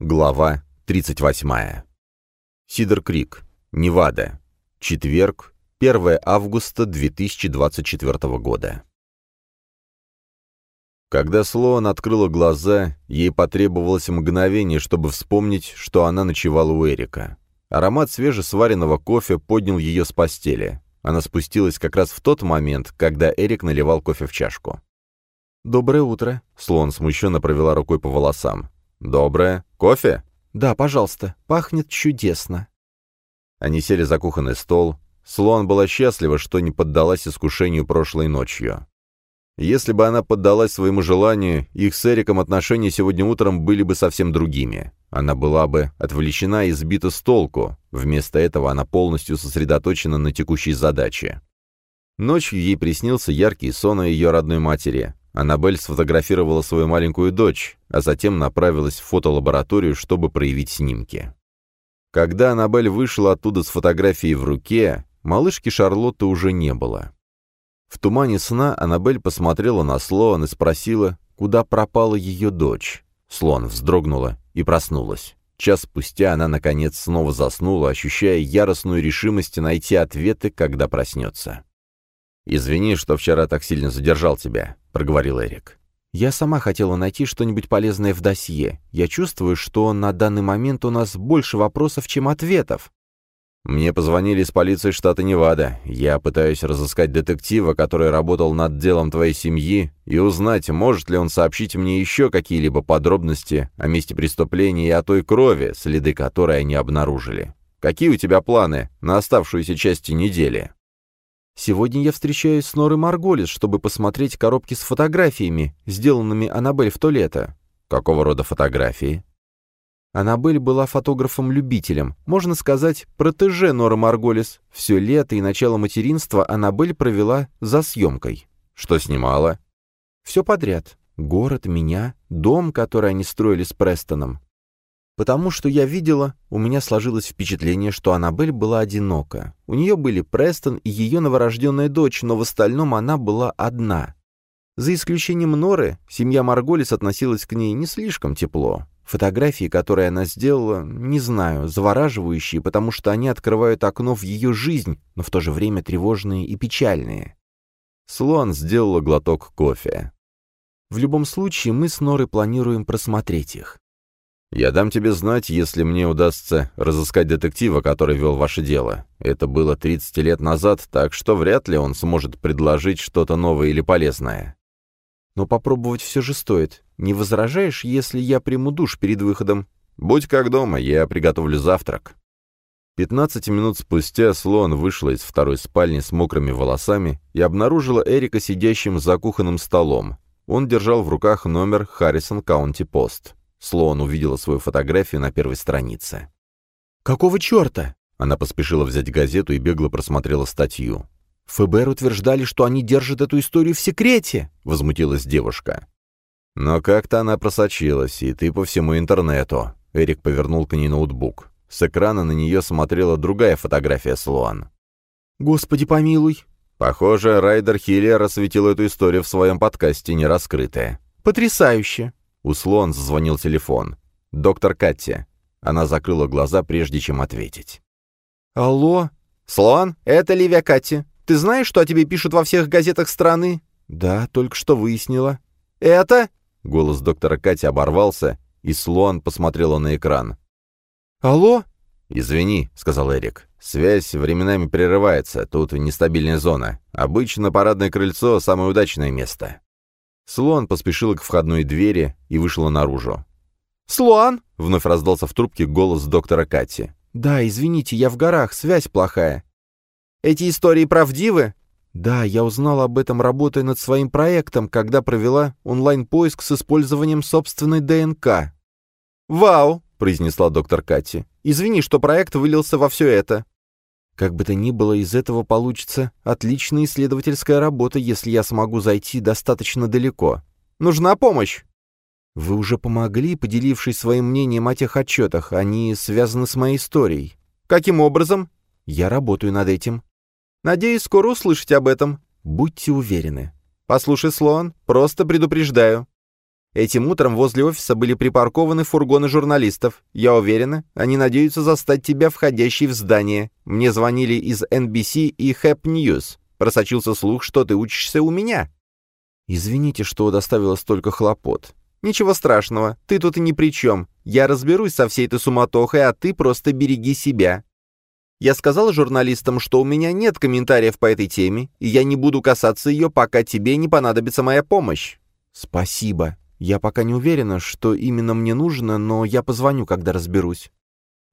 Глава 38. Сидер Крик, Невада. Четверг, 1 августа 2024 года. Когда Слоан открыла глаза, ей потребовалось мгновение, чтобы вспомнить, что она ночевала у Эрика. Аромат свежесваренного кофе поднял ее с постели. Она спустилась как раз в тот момент, когда Эрик наливал кофе в чашку. «Доброе утро», — Слоан смущенно провела рукой по волосам. «Доброе. Кофе?» «Да, пожалуйста. Пахнет чудесно». Они сели за кухонный стол. Слоан была счастлива, что не поддалась искушению прошлой ночью. Если бы она поддалась своему желанию, их с Эриком отношения сегодня утром были бы совсем другими. Она была бы отвлечена и сбита с толку. Вместо этого она полностью сосредоточена на текущей задаче. Ночью ей приснился яркий сон о ее родной матери. Аннабель сфотографировала свою маленькую дочь, а затем направилась в фотолабораторию, чтобы проявить снимки. Когда Аннабель вышла оттуда с фотографией в руке, малышки Шарлотты уже не было. В тумане сна Аннабель посмотрела на Слоан и спросила, куда пропала ее дочь. Слон вздрогнула и проснулась. Час спустя она, наконец, снова заснула, ощущая яростную решимость найти ответы, когда проснется. «Извини, что вчера так сильно задержал тебя», — проговорил Эрик. «Я сама хотела найти что-нибудь полезное в досье. Я чувствую, что на данный момент у нас больше вопросов, чем ответов». «Мне позвонили из полиции штата Невада. Я пытаюсь разыскать детектива, который работал над делом твоей семьи, и узнать, может ли он сообщить мне еще какие-либо подробности о месте преступления и о той крови, следы которой они обнаружили. Какие у тебя планы на оставшуюся часть недели?» Сегодня я встречаюсь с Норой Марголис, чтобы посмотреть коробки с фотографиями, сделанными Аннабель в то лето. Какого рода фотографии? Аннабель была фотографом-любителем, можно сказать, протеже Норы Марголис. Все лето и начало материнства Аннабель провела за съемкой. Что снимала? Все подряд. Город, меня, дом, который они строили с Престоном. Потому что я видела, у меня сложилось впечатление, что Аннабель была одинока. У нее были Престон и ее новорожденная дочь, но в остальном она была одна. За исключением Норы, семья Марголис относилась к ней не слишком тепло. Фотографии, которые она сделала, не знаю, завораживающие, потому что они открывают окно в ее жизнь, но в то же время тревожные и печальные. Слон сделала глоток кофе. В любом случае, мы с Норой планируем просмотреть их. «Я дам тебе знать, если мне удастся разыскать детектива, который вел ваше дело. Это было 30 лет назад, так что вряд ли он сможет предложить что-то новое или полезное». «Но попробовать все же стоит. Не возражаешь, если я приму душ перед выходом?» «Будь как дома, я приготовлю завтрак». Пятнадцать минут спустя слон вышла из второй спальни с мокрыми волосами и обнаружила Эрика сидящим за кухонным столом. Он держал в руках номер Харрисон Каунти Пост. Слоан увидела свою фотографию на первой странице. «Какого черта?» Она поспешила взять газету и бегло просмотрела статью. «ФБР утверждали, что они держат эту историю в секрете», — возмутилась девушка. «Но как-то она просочилась, и ты по всему интернету». Эрик повернул к ней ноутбук. С экрана на нее смотрела другая фотография Слоан. «Господи помилуй!» Похоже, Райдер Хиллер осветил эту историю в своем подкасте «Нераскрытая». «Потрясающе!» У Слоан зазвонил телефон. «Доктор Катти». Она закрыла глаза, прежде чем ответить. «Алло?» «Слоан, это Ливия Катти. Ты знаешь, что о тебе пишут во всех газетах страны?» «Да, только что выяснила». «Это?» Голос доктора Кати оборвался, и Слоан посмотрела на экран. «Алло?» «Извини», — сказал Эрик. «Связь временами прерывается, тут нестабильная зона. Обычно парадное крыльцо — самое удачное место». Слоан поспешила к входной двери и вышла наружу. «Слоан!» — вновь раздался в трубке голос доктора Кати. «Да, извините, я в горах, связь плохая». «Эти истории правдивы?» «Да, я узнала об этом, работая над своим проектом, когда провела онлайн-поиск с использованием собственной ДНК». «Вау!» — произнесла доктор Кати. «Извини, что проект вылился во все это. Как бы то ни было, из этого получится отличная исследовательская работа, если я смогу зайти достаточно далеко. Нужна помощь!» «Вы уже помогли, поделившись своим мнением о тех отчетах. Они связаны с моей историей». «Каким образом?» «Я работаю над этим». «Надеюсь, скоро услышать об этом». «Будьте уверены». «Послушай, Слоан, просто предупреждаю. Этим утром возле офиса были припаркованы фургоны журналистов. Я уверена, они надеются застать тебя входящей в здание. Мне звонили из NBC и Хэп News. Просочился слух, что ты учишься у меня». «Извините, что доставила столько хлопот. «Ничего страшного, ты тут и ни при чем. Я разберусь со всей этой суматохой, а ты просто береги себя». Я сказал журналистам, что у меня нет комментариев по этой теме, и я не буду касаться ее, пока тебе не понадобится моя помощь. «Спасибо. Я пока не уверена, что именно мне нужно, но я позвоню, когда разберусь».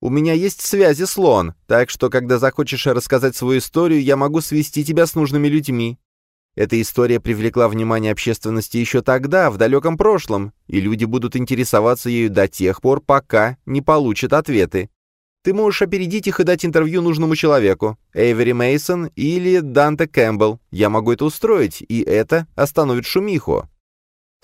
«У меня есть связи, слон, так что, когда захочешь рассказать свою историю, я могу свести тебя с нужными людьми. Эта история привлекла внимание общественности еще тогда, в далеком прошлом, и люди будут интересоваться ею до тех пор, пока не получат ответы. Ты можешь опередить их и дать интервью нужному человеку, Эйвери Мейсон или Данте Кэмпбелл. Я могу это устроить, и это остановит шумиху.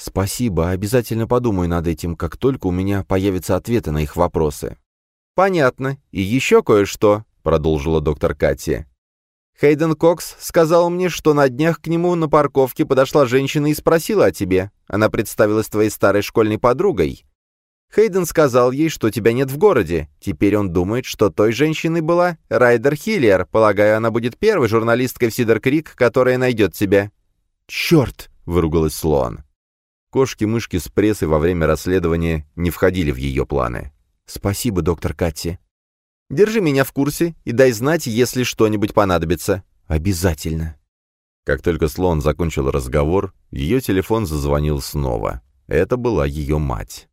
Спасибо, обязательно подумаю над этим, как только у меня появятся ответы на их вопросы. Понятно. И еще кое-что, продолжила доктор Катя. Хейден Кокс сказал мне, что на днях к нему на парковке подошла женщина и спросила о тебе. Она представилась твоей старой школьной подругой. Хейден сказал ей, что тебя нет в городе. Теперь он думает, что той женщиной была Райдер Хиллер. Полагаю, она будет первой журналисткой в Сидер-Крик, которая найдет тебя». «Черт!» — выругалась Слоан. Кошки-мышки с прессой во время расследования не входили в ее планы. «Спасибо, доктор Катти. Держи меня в курсе и дай знать, если что-нибудь понадобится. Обязательно». Как только слон закончил разговор, ее телефон зазвонил снова. Это была ее мать.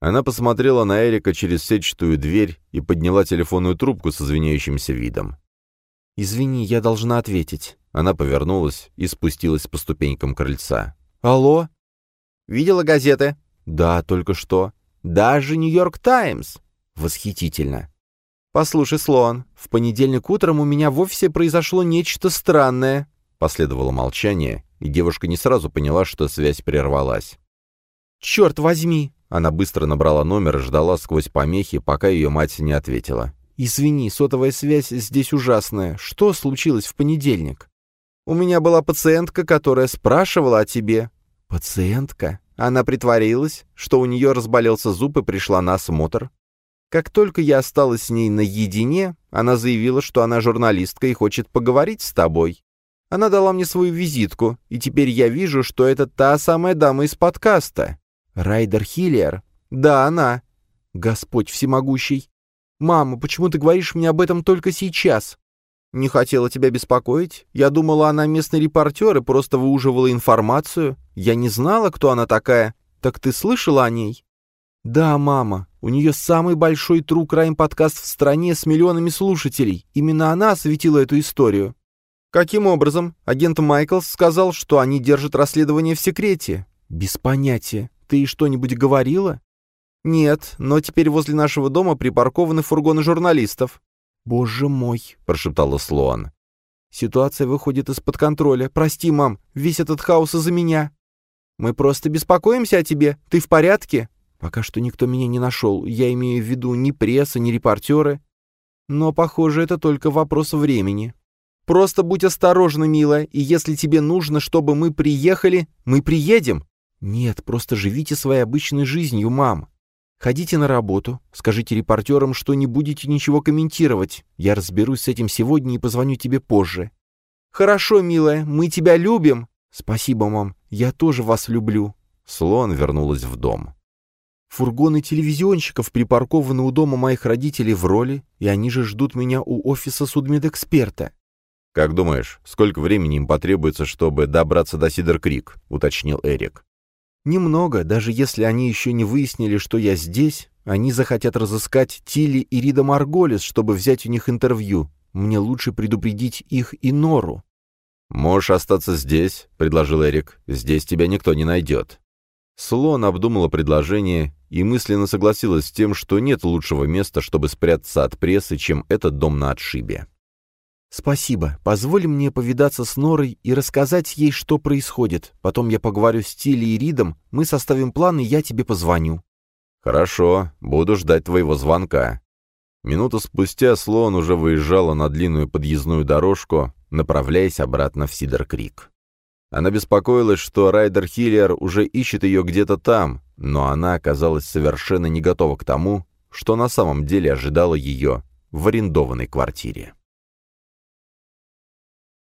Она посмотрела на Эрика через сетчатую дверь и подняла телефонную трубку с извиняющимся видом. «Извини, я должна ответить». Она повернулась и спустилась по ступенькам крыльца. «Алло?» «Видела газеты?» «Да, только что». «Даже Нью-Йорк Таймс?» «Восхитительно». «Послушай, Слоан, в понедельник утром у меня в офисе произошло нечто странное». Последовало молчание, и девушка не сразу поняла, что связь прервалась. «Черт возьми!» Она быстро набрала номер и ждала сквозь помехи, пока ее мать не ответила. «Извини, сотовая связь здесь ужасная. Что случилось в понедельник?» «У меня была пациентка, которая спрашивала о тебе». «Пациентка?» Она притворилась, что у нее разболелся зуб и пришла на осмотр. Как только я осталась с ней наедине, она заявила, что она журналистка и хочет поговорить с тобой. Она дала мне свою визитку, и теперь я вижу, что это та самая дама из подкаста. Райдер Хиллер. Да, она. Господь всемогущий. Мама, почему ты говоришь мне об этом только сейчас? Не хотела тебя беспокоить. Я думала, она местный репортер и просто выуживала информацию. Я не знала, кто она такая. Так ты слышала о ней? Да, мама. У нее самый большой True Crime подкаст в стране с миллионами слушателей. Именно она осветила эту историю. Каким образом? Агент Майклс сказал, что они держат расследование в секрете. Без понятия. Ты что-нибудь говорила? Нет, но теперь возле нашего дома припаркованы фургоны журналистов. Боже мой, прошептала Слоан. Ситуация выходит из-под контроля. Прости, мам, весь этот хаос из-за меня. Мы просто беспокоимся о тебе. Ты в порядке? Пока что никто меня не нашел. Я имею в виду ни пресса, ни репортеры. Но, похоже, это только вопрос времени. Просто будь осторожна, милая, и если тебе нужно, чтобы мы приехали, мы приедем. Нет, просто живите своей обычной жизнью, мам. Ходите на работу, скажите репортерам, что не будете ничего комментировать. Я разберусь с этим сегодня и позвоню тебе позже. Хорошо, милая, мы тебя любим. Спасибо, мам, я тоже вас люблю. Слон вернулась в дом. Фургоны телевизионщиков припаркованы у дома моих родителей в роли, и они же ждут меня у офиса судмедэксперта. «Как думаешь, сколько времени им потребуется, чтобы добраться до Сидер-Крик?» — уточнил Эрик. «Немного, даже если они еще не выяснили, что я здесь, они захотят разыскать Тилли и Рида Марголис, чтобы взять у них интервью. Мне лучше предупредить их и Нору». «Можешь остаться здесь», — предложил Эрик. «Здесь тебя никто не найдет». Слон обдумала предложение и мысленно согласилась с тем, что нет лучшего места, чтобы спрятаться от прессы, чем этот дом на отшибе. «Спасибо. Позволь мне повидаться с Норой и рассказать ей, что происходит. Потом я поговорю с Тилли и Ридом, мы составим план, и я тебе позвоню». «Хорошо. Буду ждать твоего звонка». Минуту спустя Слоан уже выезжала на длинную подъездную дорожку, направляясь обратно в Сидер-Крик. Она беспокоилась, что Райдер Хиллер уже ищет ее где-то там, но она оказалась совершенно не готова к тому, что на самом деле ожидало ее в арендованной квартире.